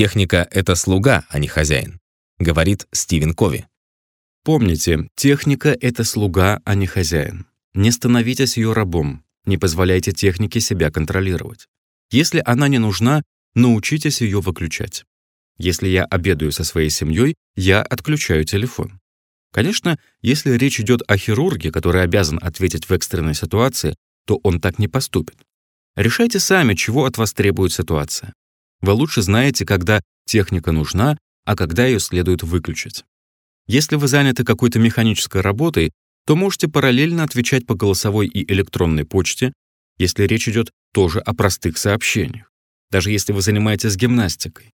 Техника — это слуга, а не хозяин, говорит Стивен Кови. Помните, техника — это слуга, а не хозяин. Не становитесь ее рабом, не позволяйте технике себя контролировать. Если она не нужна, научитесь ее выключать. Если я обедаю со своей семьей, я отключаю телефон. Конечно, если речь идет о хирурге, который обязан ответить в экстренной ситуации, то он так не поступит. Решайте сами, чего от вас требует ситуация. Вы лучше знаете, когда техника нужна, а когда ее следует выключить. Если вы заняты какой-то механической работой, то можете параллельно отвечать по голосовой и электронной почте, если речь идет тоже о простых сообщениях, даже если вы занимаетесь гимнастикой.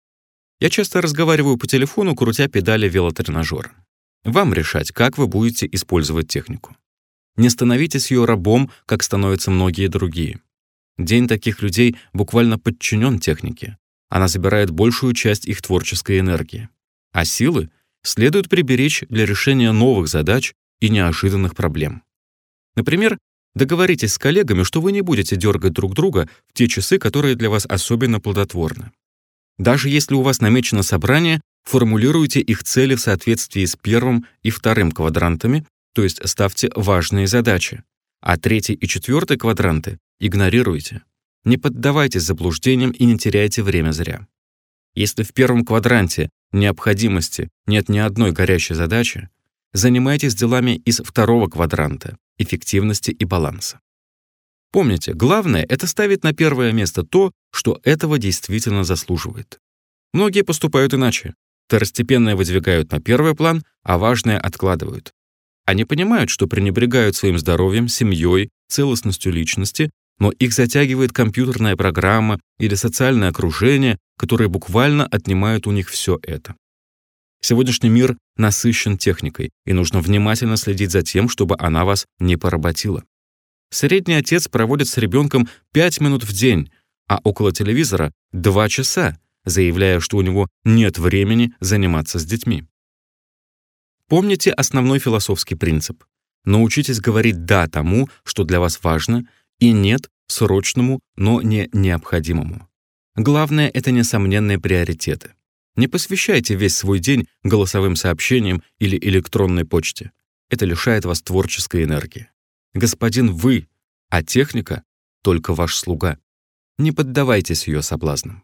Я часто разговариваю по телефону, крутя педали велотренажера. Вам решать, как вы будете использовать технику. Не становитесь ее рабом, как становятся многие другие. День таких людей буквально подчинен технике. Она забирает большую часть их творческой энергии. А силы следует приберечь для решения новых задач и неожиданных проблем. Например, договоритесь с коллегами, что вы не будете дергать друг друга в те часы, которые для вас особенно плодотворны. Даже если у вас намечено собрание, формулируйте их цели в соответствии с первым и вторым квадрантами, то есть ставьте важные задачи, а третий и четвертый квадранты игнорируйте. Не поддавайтесь заблуждениям и не теряйте время зря. Если в первом квадранте необходимости нет ни одной горящей задачи, занимайтесь делами из второго квадранта эффективности и баланса. Помните, главное — это ставить на первое место то, что этого действительно заслуживает. Многие поступают иначе. Второстепенное выдвигают на первый план, а важное откладывают. Они понимают, что пренебрегают своим здоровьем, семьей, целостностью личности, но их затягивает компьютерная программа или социальное окружение, которые буквально отнимают у них все это. Сегодняшний мир насыщен техникой, и нужно внимательно следить за тем, чтобы она вас не поработила. Средний отец проводит с ребенком 5 минут в день, а около телевизора — 2 часа, заявляя, что у него нет времени заниматься с детьми. Помните основной философский принцип. Научитесь говорить «да» тому, что для вас важно, и «нет» срочному, но не необходимому. Главное — это несомненные приоритеты. Не посвящайте весь свой день голосовым сообщениям или электронной почте. Это лишает вас творческой энергии. Господин вы, а техника — только ваш слуга. Не поддавайтесь ее соблазнам.